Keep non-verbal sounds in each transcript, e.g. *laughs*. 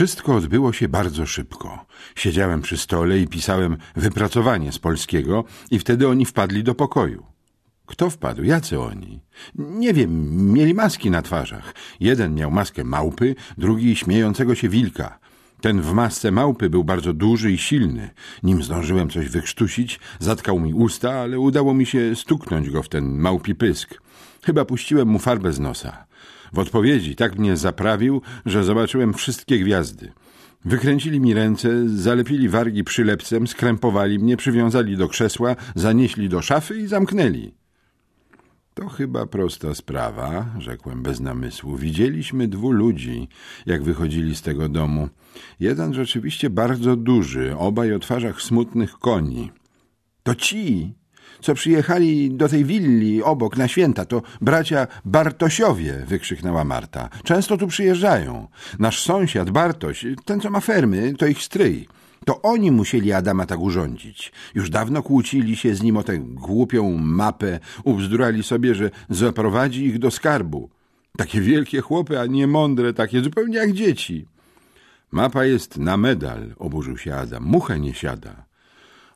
Wszystko odbyło się bardzo szybko. Siedziałem przy stole i pisałem wypracowanie z polskiego i wtedy oni wpadli do pokoju. Kto wpadł? Jacy oni? Nie wiem, mieli maski na twarzach. Jeden miał maskę małpy, drugi śmiejącego się wilka. Ten w masce małpy był bardzo duży i silny. Nim zdążyłem coś wykrztusić, zatkał mi usta, ale udało mi się stuknąć go w ten małpi pysk. Chyba puściłem mu farbę z nosa. W odpowiedzi tak mnie zaprawił, że zobaczyłem wszystkie gwiazdy. Wykręcili mi ręce, zalepili wargi przylepcem, skrępowali mnie, przywiązali do krzesła, zanieśli do szafy i zamknęli. To chyba prosta sprawa, rzekłem bez namysłu. Widzieliśmy dwóch ludzi, jak wychodzili z tego domu. Jeden rzeczywiście bardzo duży, obaj o twarzach smutnych koni. To ci, co przyjechali do tej willi obok na święta, to bracia Bartosiowie, wykrzyknęła Marta. Często tu przyjeżdżają. Nasz sąsiad Bartoś, ten co ma fermy, to ich stryj. To oni musieli Adama tak urządzić. Już dawno kłócili się z nim o tę głupią mapę, ubzdurali sobie, że zaprowadzi ich do skarbu. Takie wielkie chłopy, a nie mądre, takie zupełnie jak dzieci. Mapa jest na medal, oburzył się Adam. Muchę nie siada.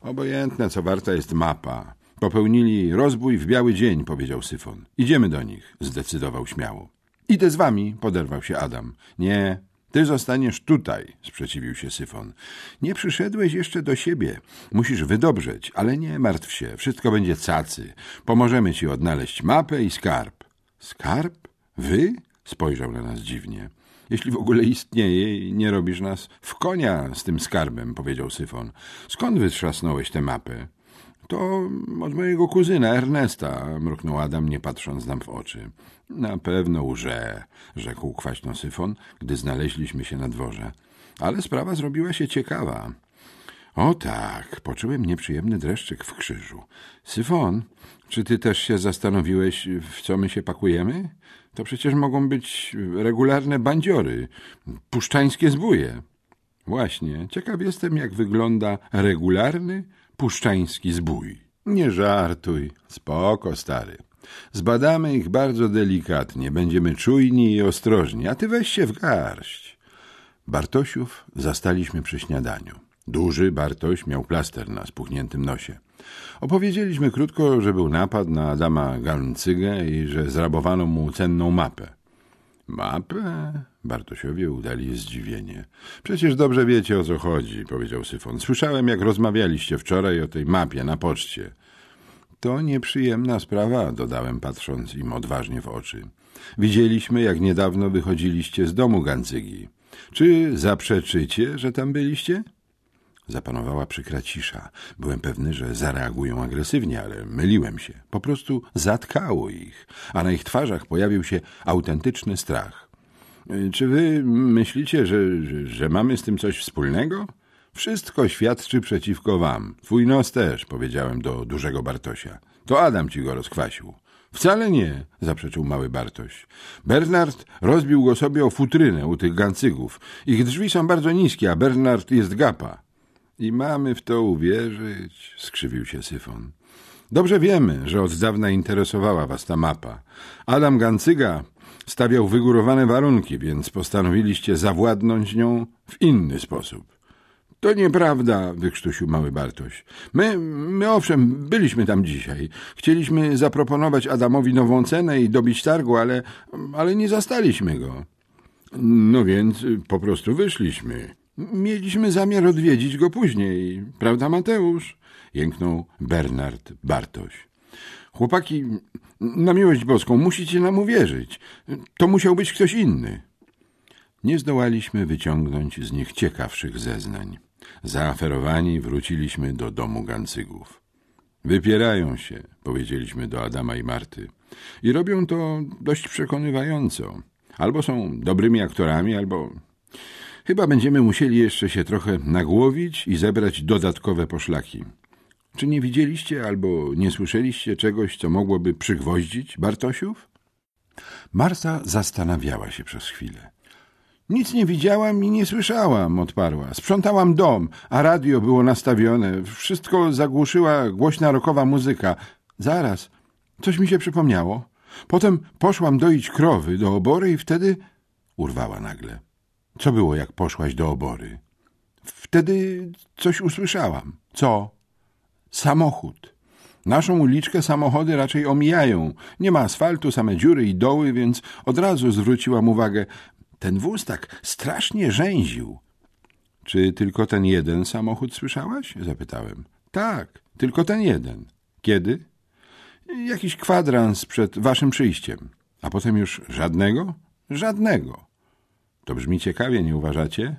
Obojętne, co warta jest mapa. Popełnili rozbój w biały dzień, powiedział Syfon. Idziemy do nich, zdecydował śmiało. Idę z wami, poderwał się Adam. Nie, ty zostaniesz tutaj, sprzeciwił się Syfon. Nie przyszedłeś jeszcze do siebie. Musisz wydobrzeć, ale nie martw się. Wszystko będzie cacy. Pomożemy ci odnaleźć mapę i skarb. Skarb? Wy? Spojrzał na nas dziwnie. Jeśli w ogóle istnieje nie robisz nas w konia z tym skarbem, powiedział Syfon. Skąd wytrzasnąłeś tę mapę? To od mojego kuzyna Ernesta, mruknął Adam, nie patrząc nam w oczy. Na pewno łże, rzekł kwaśno Syfon, gdy znaleźliśmy się na dworze. Ale sprawa zrobiła się ciekawa. O tak, poczułem nieprzyjemny dreszczyk w krzyżu. Syfon, czy ty też się zastanowiłeś, w co my się pakujemy? To przecież mogą być regularne bandziory, puszczańskie zbóje. Właśnie, ciekaw jestem, jak wygląda regularny puszczański zbój. Nie żartuj, spoko, stary. Zbadamy ich bardzo delikatnie, będziemy czujni i ostrożni, a ty weź się w garść. Bartosiów zastaliśmy przy śniadaniu. Duży Bartoś miał plaster na spuchniętym nosie. Opowiedzieliśmy krótko, że był napad na Adama Galncygę i że zrabowano mu cenną mapę. Mapę? Bartosiowie udali zdziwienie. Przecież dobrze wiecie, o co chodzi, powiedział Syfon. Słyszałem, jak rozmawialiście wczoraj o tej mapie na poczcie. To nieprzyjemna sprawa, dodałem, patrząc im odważnie w oczy. Widzieliśmy, jak niedawno wychodziliście z domu Gancygi. Czy zaprzeczycie, że tam byliście? Zapanowała przykra cisza. Byłem pewny, że zareagują agresywnie, ale myliłem się. Po prostu zatkało ich, a na ich twarzach pojawił się autentyczny strach. Czy wy myślicie, że, że, że mamy z tym coś wspólnego? Wszystko świadczy przeciwko wam. Twój nos też, powiedziałem do dużego Bartosia. To Adam ci go rozkwasił. Wcale nie, zaprzeczył mały Bartoś. Bernard rozbił go sobie o futrynę u tych gancygów. Ich drzwi są bardzo niskie, a Bernard jest gapa. I mamy w to uwierzyć, skrzywił się Syfon. Dobrze wiemy, że od dawna interesowała was ta mapa. Adam Gancyga stawiał wygórowane warunki, więc postanowiliście zawładnąć nią w inny sposób. To nieprawda, wykrztusił mały Bartoś. My, my owszem, byliśmy tam dzisiaj. Chcieliśmy zaproponować Adamowi nową cenę i dobić targu, ale, ale nie zastaliśmy go. No więc po prostu wyszliśmy. Mieliśmy zamiar odwiedzić go później, prawda, Mateusz? Jęknął Bernard Bartoś. Chłopaki, na miłość boską, musicie nam uwierzyć. To musiał być ktoś inny. Nie zdołaliśmy wyciągnąć z nich ciekawszych zeznań. Zaaferowani wróciliśmy do domu Gancygów. Wypierają się, powiedzieliśmy do Adama i Marty. I robią to dość przekonywająco. Albo są dobrymi aktorami, albo Chyba będziemy musieli jeszcze się trochę nagłowić i zebrać dodatkowe poszlaki. Czy nie widzieliście albo nie słyszeliście czegoś, co mogłoby przygwoździć Bartosiów? Marta zastanawiała się przez chwilę. Nic nie widziałam i nie słyszałam, odparła. Sprzątałam dom, a radio było nastawione. Wszystko zagłuszyła głośna rokowa muzyka. Zaraz, coś mi się przypomniało. Potem poszłam doić krowy do obory i wtedy urwała nagle. Co było, jak poszłaś do obory? Wtedy coś usłyszałam. Co? Samochód. Naszą uliczkę samochody raczej omijają. Nie ma asfaltu, same dziury i doły, więc od razu zwróciłam uwagę. Ten wóz tak strasznie rzęził. Czy tylko ten jeden samochód słyszałaś? Zapytałem. Tak, tylko ten jeden. Kiedy? Jakiś kwadrans przed waszym przyjściem. A potem już żadnego? Żadnego. To brzmi ciekawie, nie uważacie?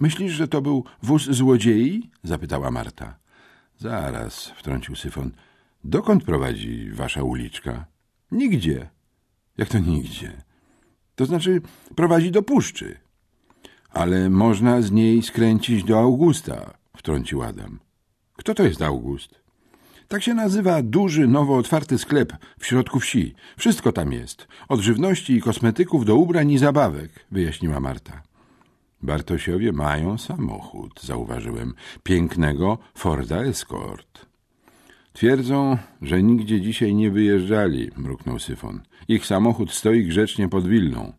Myślisz, że to był wóz złodziei? zapytała Marta. Zaraz, wtrącił Syfon. Dokąd prowadzi wasza uliczka? Nigdzie. Jak to nigdzie? To znaczy prowadzi do puszczy. Ale można z niej skręcić do Augusta, wtrącił Adam. Kto to jest August? Tak się nazywa duży, nowo otwarty sklep w środku wsi. Wszystko tam jest. Od żywności i kosmetyków do ubrań i zabawek, wyjaśniła Marta. Bartosiowie mają samochód, zauważyłem. Pięknego Forda Escort. Twierdzą, że nigdzie dzisiaj nie wyjeżdżali, mruknął Syfon. Ich samochód stoi grzecznie pod willą.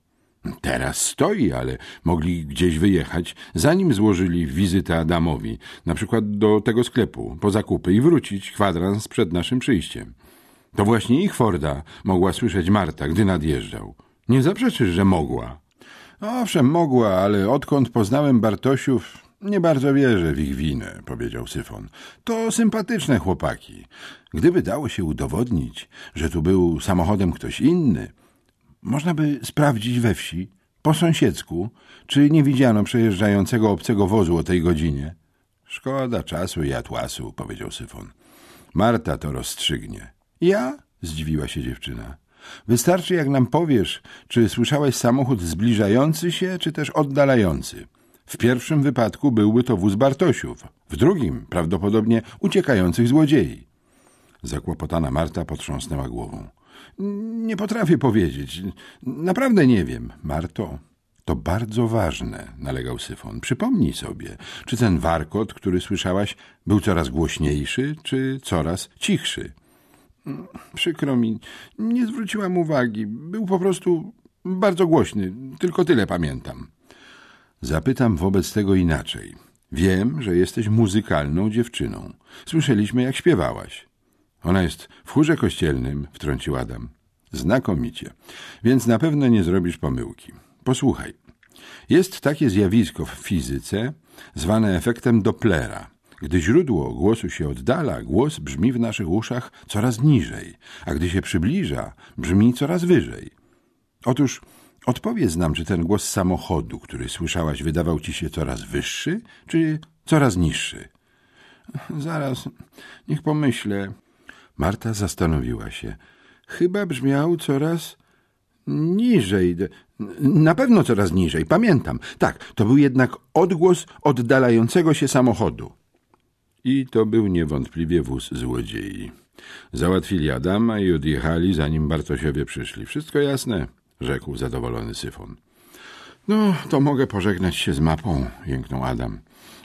Teraz stoi, ale mogli gdzieś wyjechać, zanim złożyli wizytę Adamowi, na przykład do tego sklepu, po zakupy i wrócić kwadrans przed naszym przyjściem. To właśnie ich Forda mogła słyszeć Marta, gdy nadjeżdżał. Nie zaprzeczysz, że mogła. Owszem, mogła, ale odkąd poznałem Bartosiów, nie bardzo wierzę w ich winę, powiedział Syfon. To sympatyczne chłopaki. Gdyby dało się udowodnić, że tu był samochodem ktoś inny, można by sprawdzić we wsi, po sąsiedzku, czy nie widziano przejeżdżającego obcego wozu o tej godzinie. Szkoda czasu i atłasu, powiedział Syfon. Marta to rozstrzygnie. Ja? zdziwiła się dziewczyna. Wystarczy, jak nam powiesz, czy słyszałeś samochód zbliżający się, czy też oddalający. W pierwszym wypadku byłby to wóz Bartosiów, w drugim prawdopodobnie uciekających złodziei. Zakłopotana Marta potrząsnęła głową. Nie potrafię powiedzieć. Naprawdę nie wiem. Marto, to bardzo ważne, nalegał Syfon. Przypomnij sobie, czy ten warkot, który słyszałaś, był coraz głośniejszy, czy coraz cichszy? Przykro mi, nie zwróciłam uwagi. Był po prostu bardzo głośny. Tylko tyle pamiętam. Zapytam wobec tego inaczej. Wiem, że jesteś muzykalną dziewczyną. Słyszeliśmy, jak śpiewałaś. Ona jest w chórze kościelnym, wtrącił Adam. Znakomicie. Więc na pewno nie zrobisz pomyłki. Posłuchaj. Jest takie zjawisko w fizyce zwane efektem Dopplera. Gdy źródło głosu się oddala, głos brzmi w naszych uszach coraz niżej, a gdy się przybliża, brzmi coraz wyżej. Otóż odpowiedz nam, czy ten głos samochodu, który słyszałaś, wydawał ci się coraz wyższy, czy coraz niższy? Zaraz, niech pomyślę. Marta zastanowiła się. Chyba brzmiał coraz niżej. Na pewno coraz niżej, pamiętam. Tak, to był jednak odgłos oddalającego się samochodu. I to był niewątpliwie wóz złodziei. Załatwili Adama i odjechali, zanim Bartosiowie przyszli. Wszystko jasne, rzekł zadowolony Syfon. No, to mogę pożegnać się z mapą, jęknął Adam.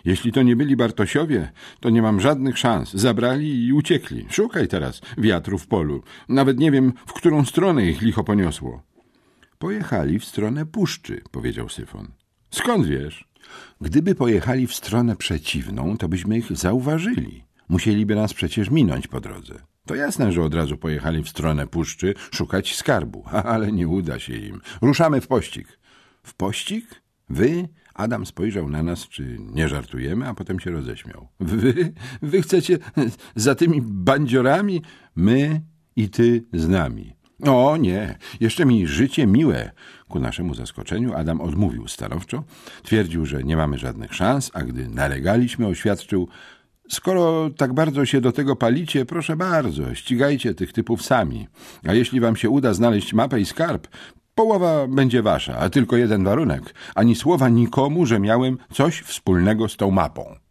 Jeśli to nie byli Bartosiowie, to nie mam żadnych szans. Zabrali i uciekli. Szukaj teraz wiatru w polu. Nawet nie wiem, w którą stronę ich licho poniosło. Pojechali w stronę puszczy, powiedział Syfon. Skąd wiesz? Gdyby pojechali w stronę przeciwną, to byśmy ich zauważyli. Musieliby nas przecież minąć po drodze. To jasne, że od razu pojechali w stronę puszczy szukać skarbu, *laughs* ale nie uda się im. Ruszamy w pościg. W pościg? Wy? Adam spojrzał na nas, czy nie żartujemy, a potem się roześmiał. Wy? Wy chcecie *laughs* za tymi bandziorami? My i ty z nami. O nie, jeszcze mi życie miłe. Ku naszemu zaskoczeniu Adam odmówił stanowczo. Twierdził, że nie mamy żadnych szans, a gdy nalegaliśmy, oświadczył, Skoro tak bardzo się do tego palicie, proszę bardzo, ścigajcie tych typów sami. A jeśli wam się uda znaleźć mapę i skarb, połowa będzie wasza, a tylko jeden warunek. Ani słowa nikomu, że miałem coś wspólnego z tą mapą.